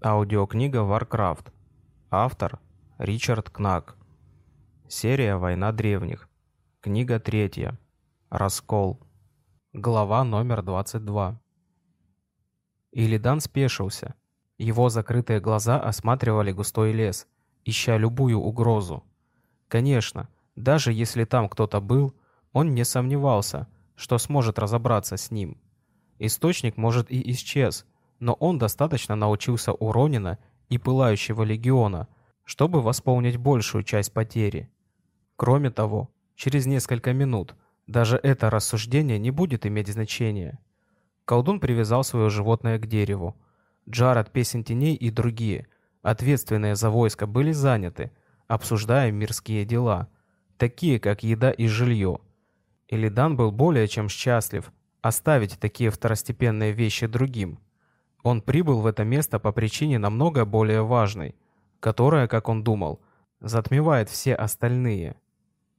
Аудиокнига Warcraft. Автор Ричард Кнак. Серия «Война древних». Книга третья. Раскол. Глава номер 22. Илидан спешился. Его закрытые глаза осматривали густой лес, ища любую угрозу. Конечно, даже если там кто-то был, он не сомневался, что сможет разобраться с ним. Источник, может, и исчез – но он достаточно научился у Ронина и Пылающего Легиона, чтобы восполнить большую часть потери. Кроме того, через несколько минут даже это рассуждение не будет иметь значения. Колдун привязал свое животное к дереву. Джаред, Песен Теней и другие, ответственные за войско, были заняты, обсуждая мирские дела, такие как еда и жилье. Илидан был более чем счастлив оставить такие второстепенные вещи другим – он прибыл в это место по причине намного более важной, которая, как он думал, затмевает все остальные.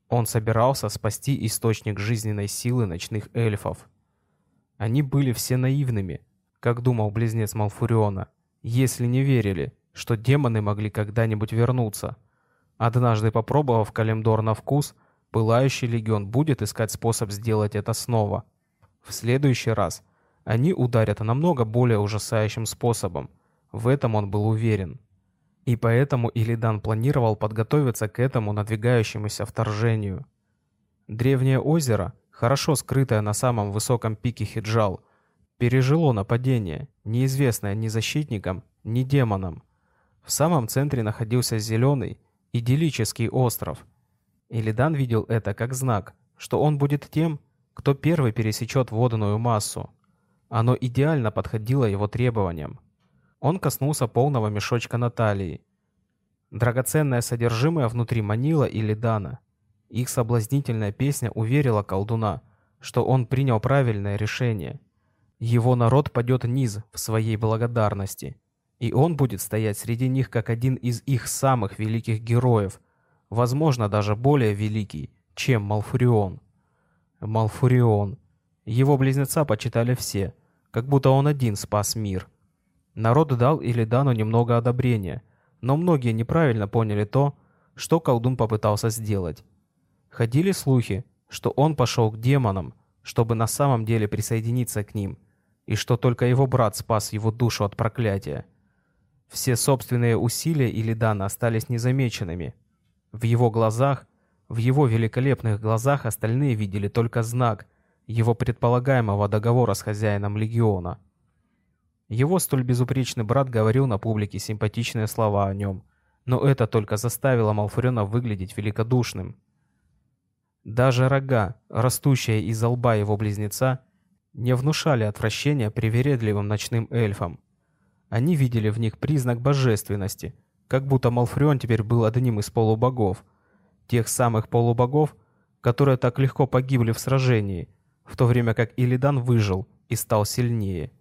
Он собирался спасти источник жизненной силы ночных эльфов. Они были все наивными, как думал близнец Малфуриона, если не верили, что демоны могли когда-нибудь вернуться. Однажды попробовав Калимдор на вкус, Пылающий Легион будет искать способ сделать это снова. В следующий раз они ударят намного более ужасающим способом. В этом он был уверен. И поэтому Илидан планировал подготовиться к этому надвигающемуся вторжению. Древнее озеро, хорошо скрытое на самом высоком пике Хиджал, пережило нападение, неизвестное ни защитникам, ни демонам. В самом центре находился зеленый, идиллический остров. Илидан видел это как знак, что он будет тем, кто первый пересечет водную массу. Оно идеально подходило его требованиям. Он коснулся полного мешочка на талии. Драгоценное содержимое внутри манила или Дана. Их соблазнительная песня уверила колдуна, что он принял правильное решение. Его народ падет низ в своей благодарности, и он будет стоять среди них как один из их самых великих героев, возможно, даже более великий, чем Малфурион. Малфурион. Его близнеца почитали все, как будто он один спас мир. Народ дал Илидану немного одобрения, но многие неправильно поняли то, что колдун попытался сделать. Ходили слухи, что он пошел к демонам, чтобы на самом деле присоединиться к ним, и что только его брат спас его душу от проклятия. Все собственные усилия Илидана остались незамеченными. В его глазах, в его великолепных глазах остальные видели только знак — его предполагаемого договора с хозяином легиона. Его столь безупречный брат говорил на публике симпатичные слова о нем, но это только заставило Малфурена выглядеть великодушным. Даже рога, растущие из лба его близнеца, не внушали отвращения привередливым ночным эльфам. Они видели в них признак божественности, как будто Малфурион теперь был одним из полубогов, тех самых полубогов, которые так легко погибли в сражении – в то время как Илидан выжил и стал сильнее.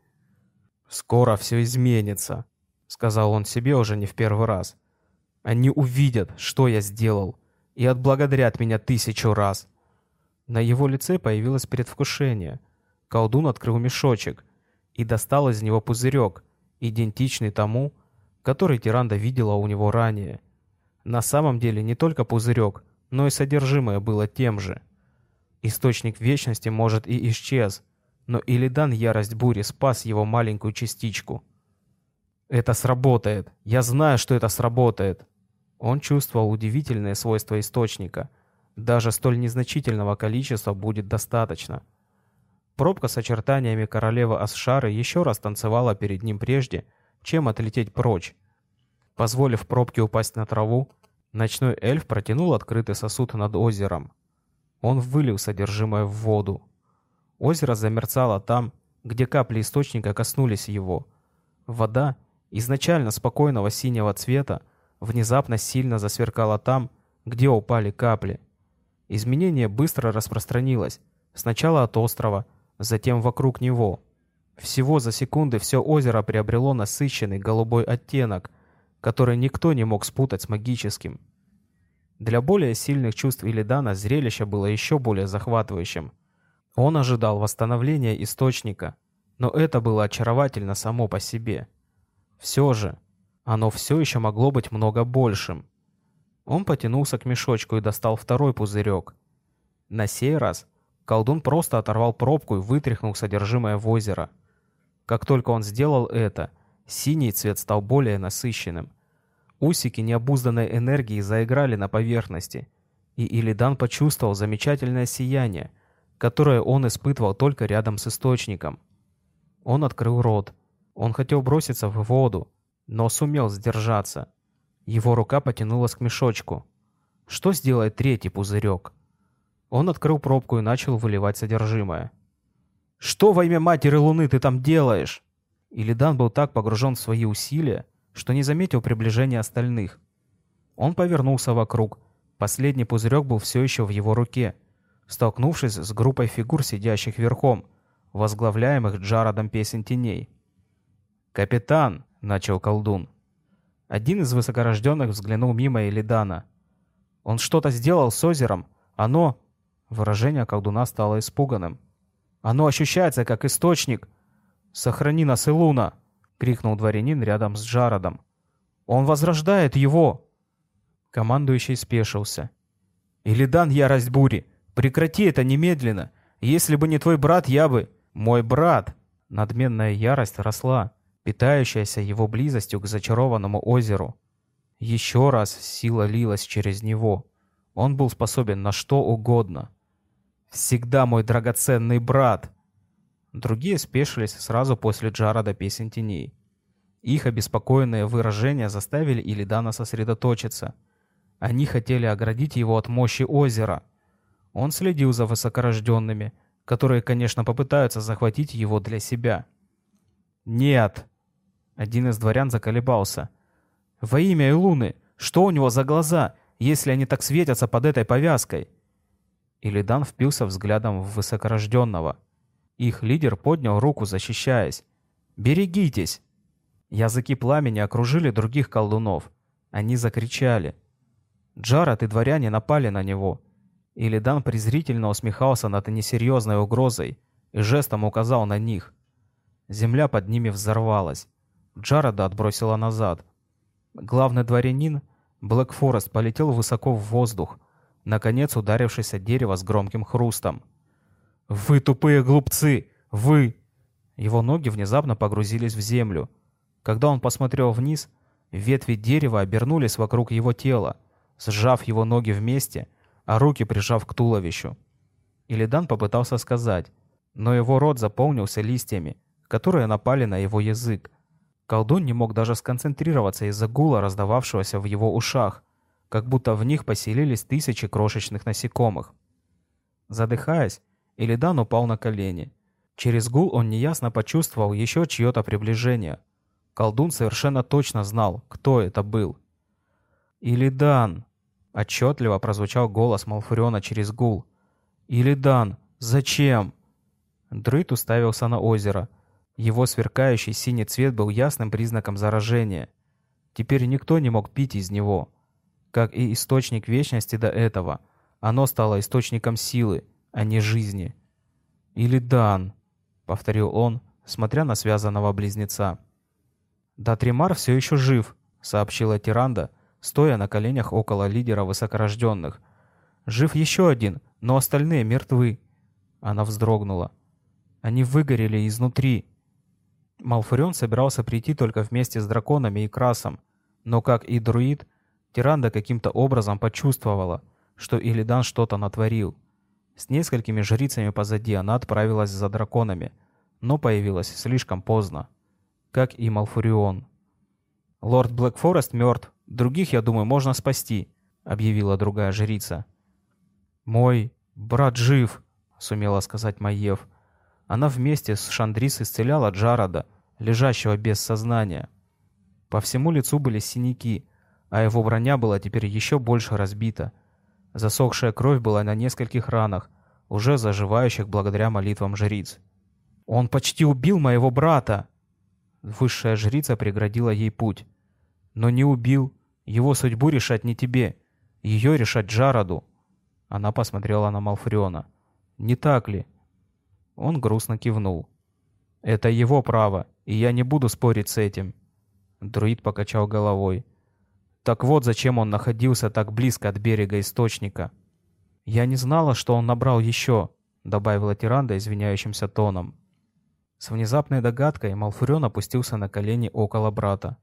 «Скоро все изменится», — сказал он себе уже не в первый раз. «Они увидят, что я сделал, и отблагодарят меня тысячу раз». На его лице появилось предвкушение. Колдун открыл мешочек и достал из него пузырек, идентичный тому, который Тиранда видела у него ранее. На самом деле не только пузырек, но и содержимое было тем же — Источник вечности, может, и исчез, но Илидан ярость бури спас его маленькую частичку. «Это сработает! Я знаю, что это сработает!» Он чувствовал удивительные свойства источника. Даже столь незначительного количества будет достаточно. Пробка с очертаниями королевы Асшары еще раз танцевала перед ним прежде, чем отлететь прочь. Позволив пробке упасть на траву, ночной эльф протянул открытый сосуд над озером. Он вылил содержимое в воду. Озеро замерцало там, где капли источника коснулись его. Вода, изначально спокойного синего цвета, внезапно сильно засверкала там, где упали капли. Изменение быстро распространилось, сначала от острова, затем вокруг него. Всего за секунды все озеро приобрело насыщенный голубой оттенок, который никто не мог спутать с магическим. Для более сильных чувств Илидана зрелище было еще более захватывающим. Он ожидал восстановления источника, но это было очаровательно само по себе. Все же, Оно все еще могло быть много большим. Он потянулся к мешочку и достал второй пузырек. На сей раз колдун просто оторвал пробку и вытряхнул содержимое в озеро. Как только он сделал это, синий цвет стал более насыщенным. Усики необузданной энергии заиграли на поверхности, и Илидан почувствовал замечательное сияние, которое он испытывал только рядом с источником. Он открыл рот. Он хотел броситься в воду, но сумел сдержаться. Его рука потянулась к мешочку. Что сделает третий пузырек? Он открыл пробку и начал выливать содержимое. «Что во имя Матери Луны ты там делаешь?» Илидан был так погружен в свои усилия, что не заметил приближения остальных. Он повернулся вокруг. Последний пузырек был все еще в его руке, столкнувшись с группой фигур, сидящих верхом, возглавляемых Джарадом Песен Теней. «Капитан!» — начал колдун. Один из высокорожденных взглянул мимо Элидана. «Он что-то сделал с озером. Оно...» Выражение колдуна стало испуганным. «Оно ощущается, как источник. Сохрани нас, Илуна!» — крикнул дворянин рядом с Джарадом. «Он возрождает его!» Командующий спешился. «Илидан, ярость бури! Прекрати это немедленно! Если бы не твой брат, я бы...» «Мой брат!» Надменная ярость росла, питающаяся его близостью к зачарованному озеру. Еще раз сила лилась через него. Он был способен на что угодно. «Всегда мой драгоценный брат!» Другие спешились сразу после Джарада песен теней. Их обеспокоенные выражения заставили Илидана сосредоточиться. Они хотели оградить его от мощи озера. Он следил за высокорожденными, которые, конечно, попытаются захватить его для себя. «Нет!» Один из дворян заколебался. «Во имя Илуны! Что у него за глаза, если они так светятся под этой повязкой?» Илидан впился взглядом в высокорожденного – их лидер поднял руку, защищаясь. «Берегитесь!» Языки пламени окружили других колдунов. Они закричали. Джаред и дворяне напали на него. Илидан презрительно усмехался над несерьезной угрозой и жестом указал на них. Земля под ними взорвалась. Джареда отбросила назад. Главный дворянин, Блэк Форест, полетел высоко в воздух, наконец ударившись о дерево с громким хрустом. «Вы тупые глупцы! Вы!» Его ноги внезапно погрузились в землю. Когда он посмотрел вниз, ветви дерева обернулись вокруг его тела, сжав его ноги вместе, а руки прижав к туловищу. Илидан попытался сказать, но его рот заполнился листьями, которые напали на его язык. Колдун не мог даже сконцентрироваться из-за гула, раздававшегося в его ушах, как будто в них поселились тысячи крошечных насекомых. Задыхаясь, Илидан упал на колени. Через гул он неясно почувствовал еще чье-то приближение. Колдун совершенно точно знал, кто это был. «Илидан!» — отчетливо прозвучал голос Малфуриона через гул. «Илидан! Зачем?» Дрыт уставился на озеро. Его сверкающий синий цвет был ясным признаком заражения. Теперь никто не мог пить из него. Как и источник вечности до этого, оно стало источником силы, а не жизни. «Или Дан», — повторил он, смотря на связанного близнеца. «Датримар все еще жив», — сообщила Тиранда, стоя на коленях около лидера высокорожденных. «Жив еще один, но остальные мертвы». Она вздрогнула. «Они выгорели изнутри». Малфурион собирался прийти только вместе с драконами и Красом, но, как и друид, Тиранда каким-то образом почувствовала, что Илидан что-то натворил. С несколькими жрицами позади она отправилась за драконами, но появилась слишком поздно, как и Малфурион. «Лорд Блэкфорест мертв, других, я думаю, можно спасти», — объявила другая жрица. «Мой брат жив», — сумела сказать Маев. Она вместе с Шандрис исцеляла Джарада, лежащего без сознания. По всему лицу были синяки, а его броня была теперь еще больше разбита — Засохшая кровь была на нескольких ранах, уже заживающих благодаря молитвам жриц. «Он почти убил моего брата!» Высшая жрица преградила ей путь. «Но не убил. Его судьбу решать не тебе. Ее решать Джароду». Она посмотрела на Малфриона. «Не так ли?» Он грустно кивнул. «Это его право, и я не буду спорить с этим». Друид покачал головой. Так вот, зачем он находился так близко от берега источника. «Я не знала, что он набрал еще», — добавила Тиранда извиняющимся тоном. С внезапной догадкой Малфурион опустился на колени около брата.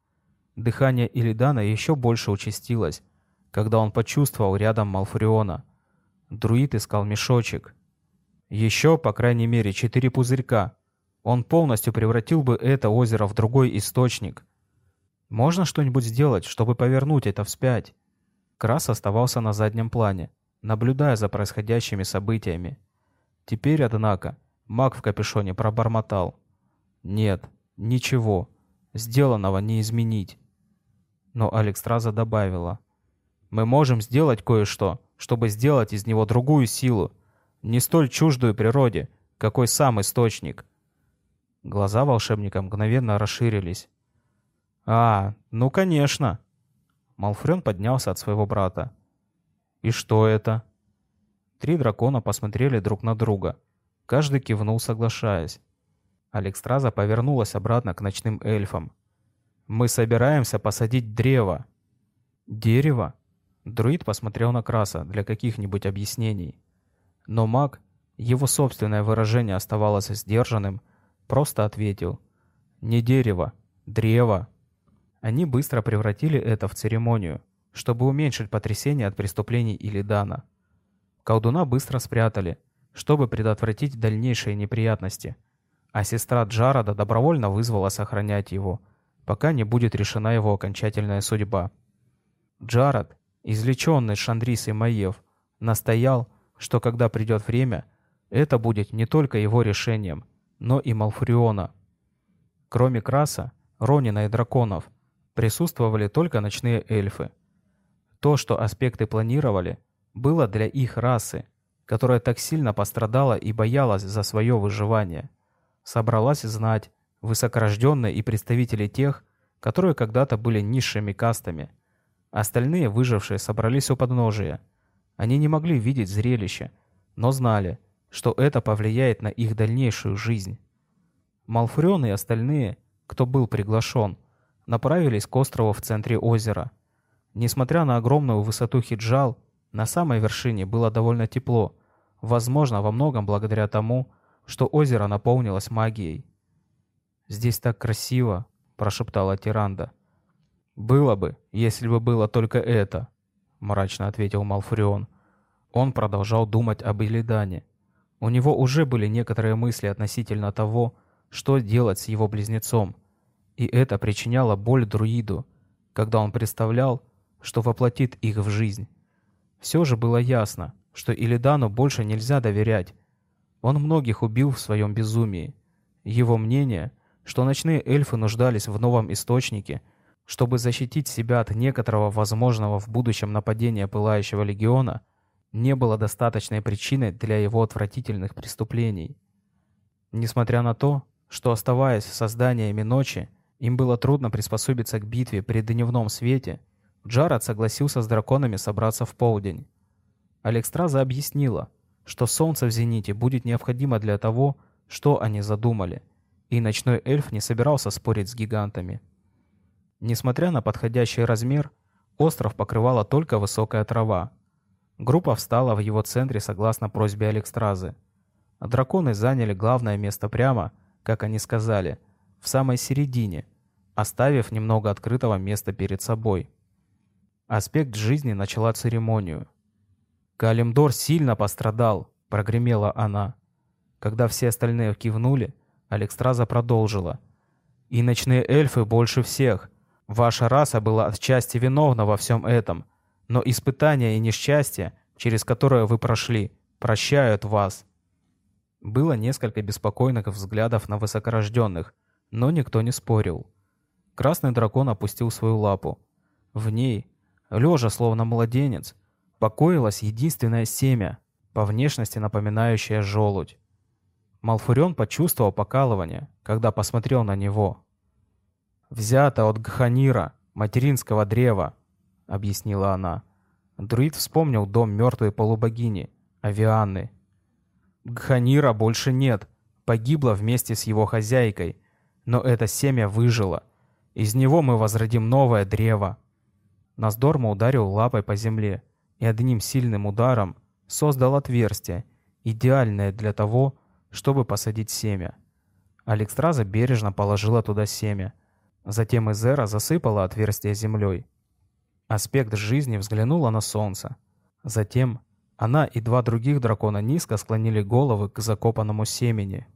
Дыхание Илидана еще больше участилось, когда он почувствовал рядом Малфуриона. Друид искал мешочек. Еще, по крайней мере, четыре пузырька. Он полностью превратил бы это озеро в другой источник. Можно что-нибудь сделать, чтобы повернуть это вспять? Крас оставался на заднем плане, наблюдая за происходящими событиями. Теперь, однако, Маг в капюшоне пробормотал. «Нет, ничего. Сделанного не изменить». Но Алекстраза добавила. «Мы можем сделать кое-что, чтобы сделать из него другую силу, не столь чуждую природе, какой сам источник». Глаза волшебника мгновенно расширились. «А, ну конечно!» Малфрен поднялся от своего брата. «И что это?» Три дракона посмотрели друг на друга. Каждый кивнул, соглашаясь. Алекстраза повернулась обратно к ночным эльфам. «Мы собираемся посадить древо». «Дерево?» Друид посмотрел на Краса для каких-нибудь объяснений. Но маг, его собственное выражение оставалось сдержанным, просто ответил. «Не дерево, древо». Они быстро превратили это в церемонию, чтобы уменьшить потрясение от преступлений Илидана. Колдуна быстро спрятали, чтобы предотвратить дальнейшие неприятности. А сестра Джарада добровольно вызвала сохранять его, пока не будет решена его окончательная судьба. Джарад, извлеченный Шандрисой Маев, настоял, что когда придет время, это будет не только его решением, но и Малфуриона. Кроме Краса, Ронина и драконов, присутствовали только ночные эльфы. То, что аспекты планировали, было для их расы, которая так сильно пострадала и боялась за свое выживание. Собралась знать, высокорожденные и представители тех, которые когда-то были низшими кастами. Остальные выжившие собрались у подножия. Они не могли видеть зрелище, но знали, что это повлияет на их дальнейшую жизнь. Малфурион и остальные, кто был приглашен, направились к острову в центре озера. Несмотря на огромную высоту Хиджал, на самой вершине было довольно тепло, возможно, во многом благодаря тому, что озеро наполнилось магией. «Здесь так красиво», — прошептала Тиранда. «Было бы, если бы было только это», — мрачно ответил Малфурион. Он продолжал думать об Илидане. У него уже были некоторые мысли относительно того, что делать с его близнецом, и это причиняло боль друиду, когда он представлял, что воплотит их в жизнь. Все же было ясно, что Илидану больше нельзя доверять. Он многих убил в своем безумии. Его мнение, что ночные эльфы нуждались в новом источнике, чтобы защитить себя от некоторого возможного в будущем нападения Пылающего Легиона, не было достаточной причиной для его отвратительных преступлений. Несмотря на то, что, оставаясь созданиями ночи, им было трудно приспособиться к битве при дневном свете, Джаред согласился с драконами собраться в полдень. Алекстраза объяснила, что солнце в зените будет необходимо для того, что они задумали, и ночной эльф не собирался спорить с гигантами. Несмотря на подходящий размер, остров покрывала только высокая трава. Группа встала в его центре согласно просьбе Алекстразы. Драконы заняли главное место прямо, как они сказали, в самой середине, оставив немного открытого места перед собой. Аспект жизни начала церемонию. «Калимдор сильно пострадал», — прогремела она. Когда все остальные кивнули, Алекстраза продолжила. «И ночные эльфы больше всех. Ваша раса была отчасти виновна во всем этом, но испытания и несчастья, через которые вы прошли, прощают вас». Было несколько беспокойных взглядов на высокорожденных, но никто не спорил. Красный дракон опустил свою лапу. В ней, Лежа, словно младенец, покоилось единственное семя, по внешности напоминающее желудь. Малфурион почувствовал покалывание, когда посмотрел на него. «Взято от Гханира, материнского древа», — объяснила она. Друид вспомнил дом мертвой полубогини, Авианны. Гханира больше нет, погибла вместе с его хозяйкой, но это семя выжило. Из него мы возродим новое древо. Наздорма ударил лапой по земле и одним сильным ударом создал отверстие, идеальное для того, чтобы посадить семя. Алекстраза бережно положила туда семя. Затем Изера засыпала отверстие землей. Аспект жизни взглянула на солнце. Затем она и два других дракона низко склонили головы к закопанному семени.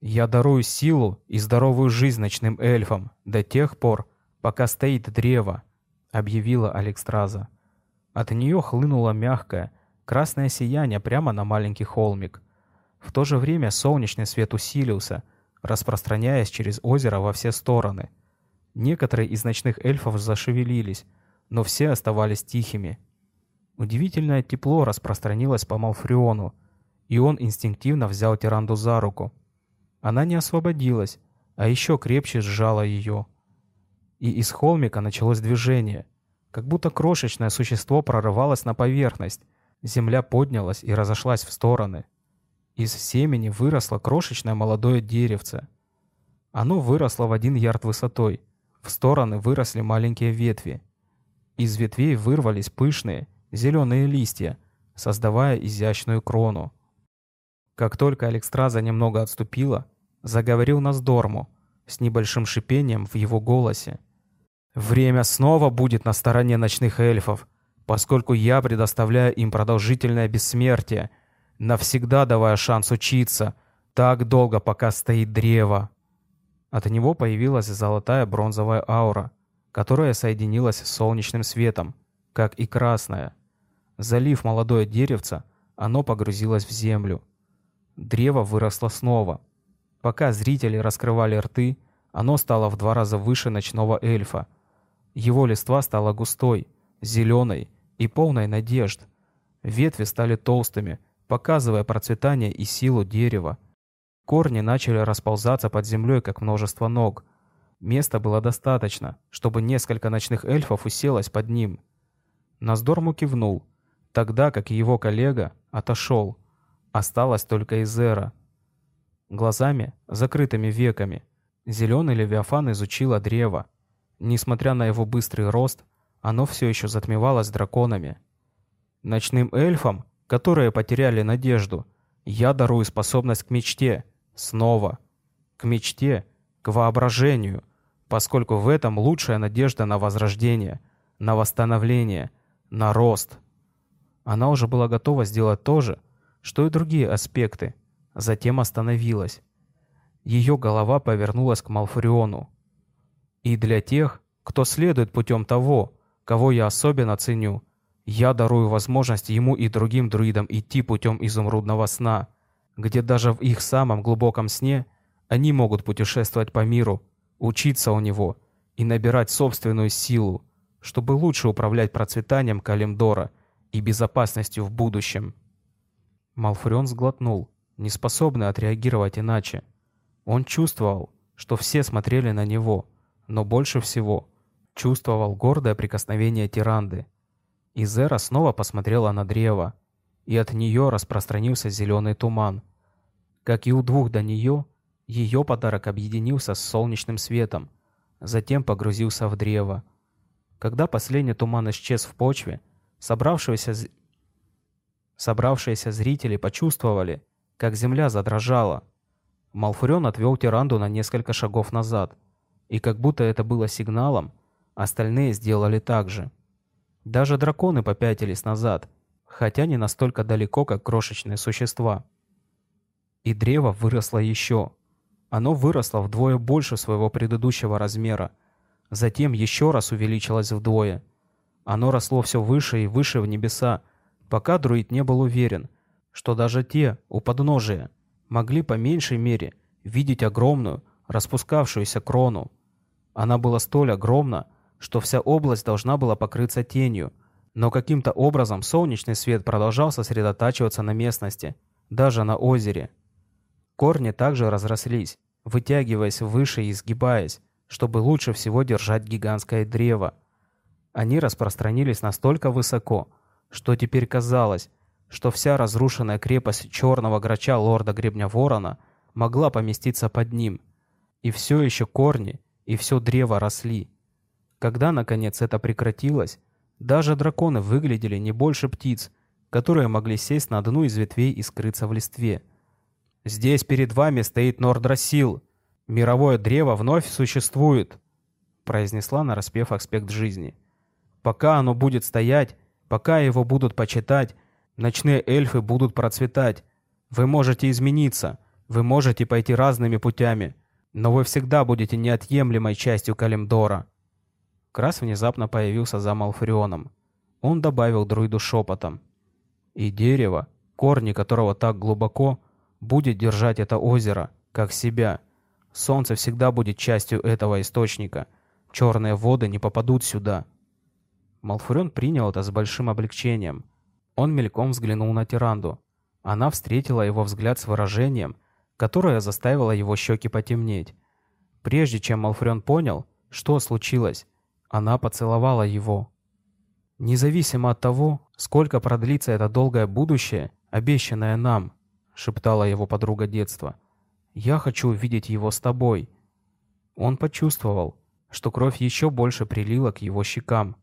«Я дарую силу и здоровую жизнь ночным эльфам до тех пор, пока стоит древо», — объявила Алекстраза. От нее хлынуло мягкое, красное сияние прямо на маленький холмик. В то же время солнечный свет усилился, распространяясь через озеро во все стороны. Некоторые из ночных эльфов зашевелились, но все оставались тихими. Удивительное тепло распространилось по Малфриону, и он инстинктивно взял Тиранду за руку. Она не освободилась, а еще крепче сжала ее. И из холмика началось движение, как будто крошечное существо прорывалось на поверхность, земля поднялась и разошлась в стороны. Из семени выросло крошечное молодое деревце. Оно выросло в один ярд высотой. В стороны выросли маленькие ветви. Из ветвей вырвались пышные, зеленые листья, создавая изящную крону. Как только Алекстраза немного отступила, заговорил Наздорму с небольшим шипением в его голосе. «Время снова будет на стороне ночных эльфов, поскольку я предоставляю им продолжительное бессмертие, навсегда давая шанс учиться, так долго, пока стоит древо». От него появилась золотая бронзовая аура, которая соединилась с солнечным светом, как и красная. Залив молодое деревце, оно погрузилось в землю. Древо выросло снова. Пока зрители раскрывали рты, оно стало в два раза выше ночного эльфа. Его листва стала густой, зеленой и полной надежд. Ветви стали толстыми, показывая процветание и силу дерева. Корни начали расползаться под землей, как множество ног. Места было достаточно, чтобы несколько ночных эльфов уселось под ним. Наздорму кивнул, тогда как его коллега отошел. Осталось только Изера. Глазами, закрытыми веками, зеленый Левиафан изучила древо. Несмотря на его быстрый рост, оно все еще затмевалось драконами. Ночным эльфам, которые потеряли надежду, я дарую способность к мечте. Снова. К мечте, к воображению, поскольку в этом лучшая надежда на возрождение, на восстановление, на рост. Она уже была готова сделать то же, что и другие аспекты, затем остановилась. Ее голова повернулась к Малфуриону. И для тех, кто следует путем того, кого я особенно ценю, я дарую возможность ему и другим друидам идти путем изумрудного сна, где даже в их самом глубоком сне они могут путешествовать по миру, учиться у него и набирать собственную силу, чтобы лучше управлять процветанием Калимдора и безопасностью в будущем. Малфурион сглотнул, не способный отреагировать иначе. Он чувствовал, что все смотрели на него, но больше всего чувствовал гордое прикосновение Тиранды. Изера снова посмотрела на древо, и от нее распространился зеленый туман. Как и у двух до нее, ее подарок объединился с солнечным светом, затем погрузился в древо. Когда последний туман исчез в почве, собравшиеся, собравшиеся зрители почувствовали, как земля задрожала. Малфурен отвел тиранду на несколько шагов назад, и как будто это было сигналом, остальные сделали так же. Даже драконы попятились назад, хотя не настолько далеко, как крошечные существа. И древо выросло еще. Оно выросло вдвое больше своего предыдущего размера. Затем еще раз увеличилось вдвое. Оно росло все выше и выше в небеса, пока друид не был уверен, что даже те, у подножия, могли по меньшей мере видеть огромную, распускавшуюся крону. Она была столь огромна, что вся область должна была покрыться тенью, но каким-то образом солнечный свет продолжал сосредотачиваться на местности, даже на озере. Корни также разрослись, вытягиваясь выше и изгибаясь, чтобы лучше всего держать гигантское древо. Они распространились настолько высоко, что теперь казалось, что вся разрушенная крепость черного грача лорда Гребня Ворона могла поместиться под ним. И все еще корни и все древо росли. Когда, наконец, это прекратилось, даже драконы выглядели не больше птиц, которые могли сесть на одну из ветвей и скрыться в листве. «Здесь перед вами стоит Нордрасил. Мировое древо вновь существует», — произнесла нараспев аспект жизни. «Пока оно будет стоять, пока его будут почитать, ночные эльфы будут процветать. Вы можете измениться, вы можете пойти разными путями, но вы всегда будете неотъемлемой частью Калимдора». Крас внезапно появился за Малфурионом. Он добавил друиду шепотом. «И дерево, корни которого так глубоко, будет держать это озеро, как себя. Солнце всегда будет частью этого источника. Черные воды не попадут сюда». Малфурион принял это с большим облегчением. Он мельком взглянул на Тиранду. Она встретила его взгляд с выражением, которое заставило его щеки потемнеть. Прежде чем Малфурион понял, что случилось, она поцеловала его. «Независимо от того, сколько продлится это долгое будущее, обещанное нам», — шептала его подруга детства, — «я хочу увидеть его с тобой». Он почувствовал, что кровь еще больше прилила к его щекам.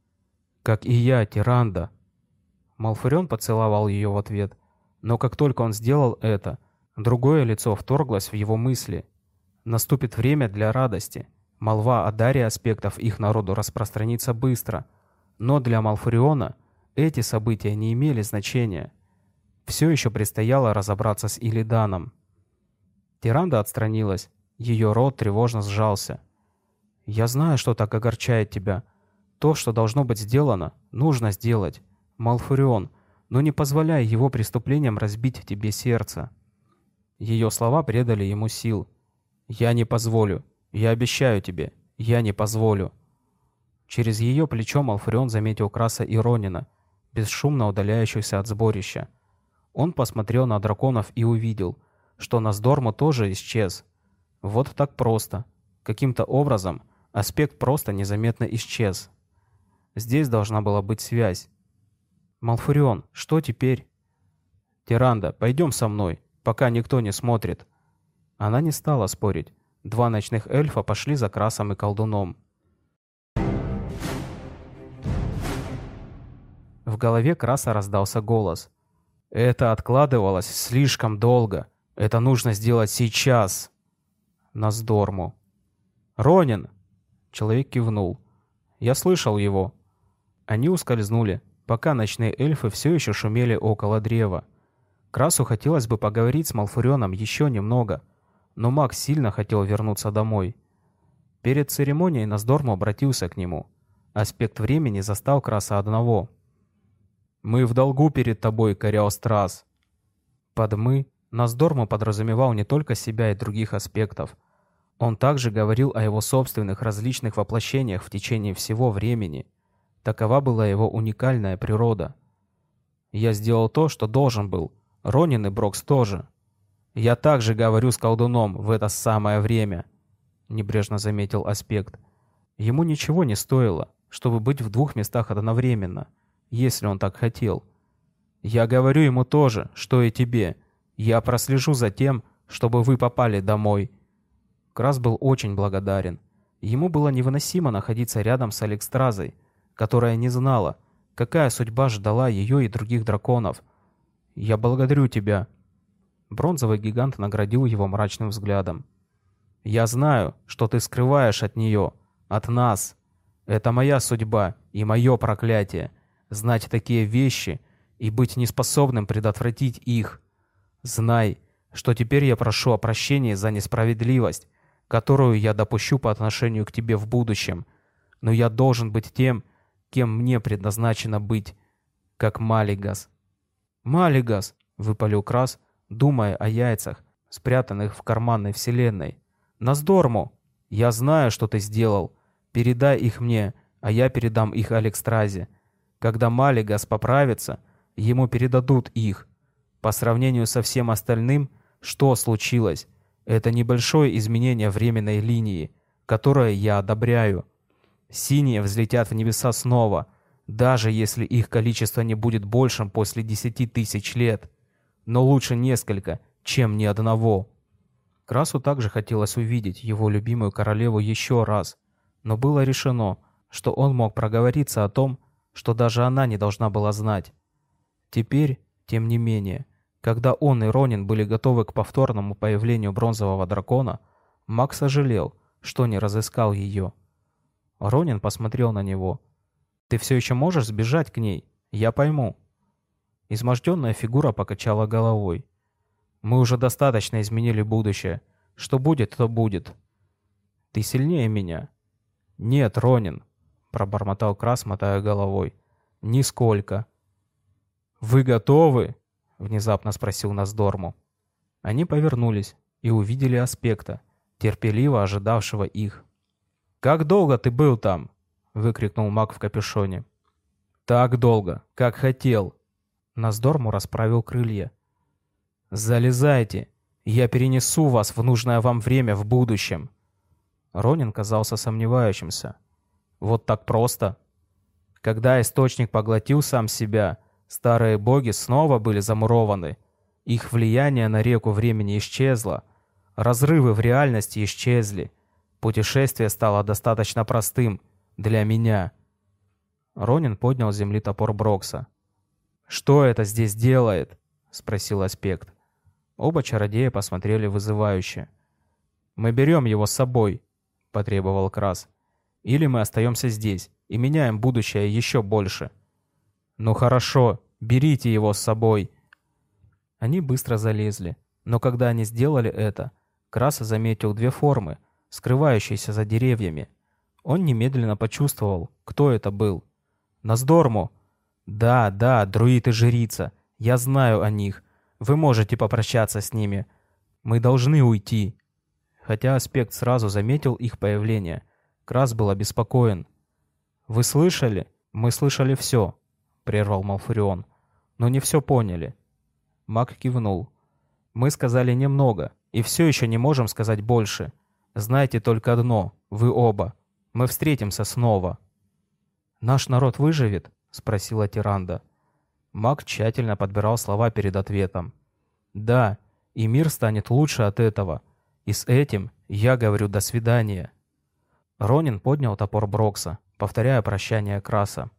«Как и я, Тиранда». Малфурион поцеловал ее в ответ, но как только он сделал это, другое лицо вторглось в его мысли. Наступит время для радости — Молва о даре аспектов их народу распространится быстро, но для Малфуриона эти события не имели значения. Все еще предстояло разобраться с Илиданом. Тиранда отстранилась, ее рот тревожно сжался. «Я знаю, что так огорчает тебя. То, что должно быть сделано, нужно сделать. Малфурион, но не позволяй его преступлениям разбить тебе сердце». Ее слова предали ему сил. «Я не позволю. «Я обещаю тебе, я не позволю». Через ее плечо Малфурион заметил Краса и Ронина, бесшумно удаляющихся от сборища. Он посмотрел на драконов и увидел, что Наздорму тоже исчез. Вот так просто. Каким-то образом аспект просто незаметно исчез. Здесь должна была быть связь. «Малфурион, что теперь?» «Тиранда, пойдем со мной, пока никто не смотрит». Она не стала спорить. Два ночных эльфа пошли за Красом и колдуном. В голове Краса раздался голос. «Это откладывалось слишком долго. Это нужно сделать сейчас!» Наздорму. «Ронин!» Человек кивнул. «Я слышал его». Они ускользнули, пока ночные эльфы все еще шумели около древа. Красу хотелось бы поговорить с Малфурионом еще немного — но маг сильно хотел вернуться домой. Перед церемонией Наздорм обратился к нему. Аспект времени застал Краса одного. «Мы в долгу перед тобой, Кориострас». Под «мы» Наздорму подразумевал не только себя и других аспектов. Он также говорил о его собственных различных воплощениях в течение всего времени. Такова была его уникальная природа. «Я сделал то, что должен был. Ронин и Брокс тоже», «Я также говорю с колдуном в это самое время», — небрежно заметил Аспект. Ему ничего не стоило, чтобы быть в двух местах одновременно, если он так хотел. «Я говорю ему тоже, что и тебе. Я прослежу за тем, чтобы вы попали домой». Крас был очень благодарен. Ему было невыносимо находиться рядом с Алекстразой, которая не знала, какая судьба ждала ее и других драконов. «Я благодарю тебя», Бронзовый гигант наградил его мрачным взглядом. «Я знаю, что ты скрываешь от нее, от нас. Это моя судьба и мое проклятие. Знать такие вещи и быть неспособным предотвратить их. Знай, что теперь я прошу о прощении за несправедливость, которую я допущу по отношению к тебе в будущем. Но я должен быть тем, кем мне предназначено быть, как Малигас». «Малигас!» — выпалил Крас, думая о яйцах, спрятанных в карманной вселенной. «Наздорму! Я знаю, что ты сделал. Передай их мне, а я передам их Алекстразе. Когда Малигас поправится, ему передадут их. По сравнению со всем остальным, что случилось? Это небольшое изменение временной линии, которое я одобряю. Синие взлетят в небеса снова, даже если их количество не будет большим после десяти тысяч лет но лучше несколько, чем ни одного. Красу также хотелось увидеть его любимую королеву еще раз, но было решено, что он мог проговориться о том, что даже она не должна была знать. Теперь, тем не менее, когда он и Ронин были готовы к повторному появлению бронзового дракона, Макс сожалел, что не разыскал ее. Ронин посмотрел на него. «Ты все еще можешь сбежать к ней? Я пойму». Изможденная фигура покачала головой. «Мы уже достаточно изменили будущее. Что будет, то будет. Ты сильнее меня». «Нет, Ронин», — пробормотал Крас, мотая головой. «Нисколько». «Вы готовы?» — внезапно спросил Наздорму. Они повернулись и увидели аспекта, терпеливо ожидавшего их. «Как долго ты был там?» — выкрикнул маг в капюшоне. «Так долго, как хотел». Наздорму расправил крылья. «Залезайте, я перенесу вас в нужное вам время в будущем». Ронин казался сомневающимся. «Вот так просто?» Когда источник поглотил сам себя, Старые боги снова были замурованы. Их влияние на реку времени исчезло. Разрывы в реальности исчезли. Путешествие стало достаточно простым для меня. Ронин поднял с земли топор Брокса. «Что это здесь делает?» — спросил Аспект. Оба чародея посмотрели вызывающе. «Мы берем его с собой», — потребовал Крас. «Или мы остаемся здесь и меняем будущее еще больше». «Ну хорошо, берите его с собой». Они быстро залезли, но когда они сделали это, Краса заметил две формы, скрывающиеся за деревьями. Он немедленно почувствовал, кто это был. «Наздорму!» «Да, да, друид и жрица. Я знаю о них. Вы можете попрощаться с ними. Мы должны уйти». Хотя аспект сразу заметил их появление, Крас был обеспокоен. «Вы слышали? Мы слышали все прервал Малфурион. «Но не все поняли». Маг кивнул. «Мы сказали немного, и все еще не можем сказать больше. Знайте только одно, вы оба. Мы встретимся снова». «Наш народ выживет?» — спросила Тиранда. Маг тщательно подбирал слова перед ответом. «Да, и мир станет лучше от этого. И с этим я говорю «до свидания». Ронин поднял топор Брокса, повторяя прощание Краса.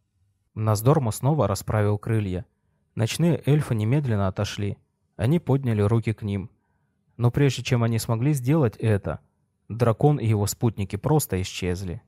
Наздорму снова расправил крылья. Ночные эльфы немедленно отошли. Они подняли руки к ним. Но прежде чем они смогли сделать это, дракон и его спутники просто исчезли.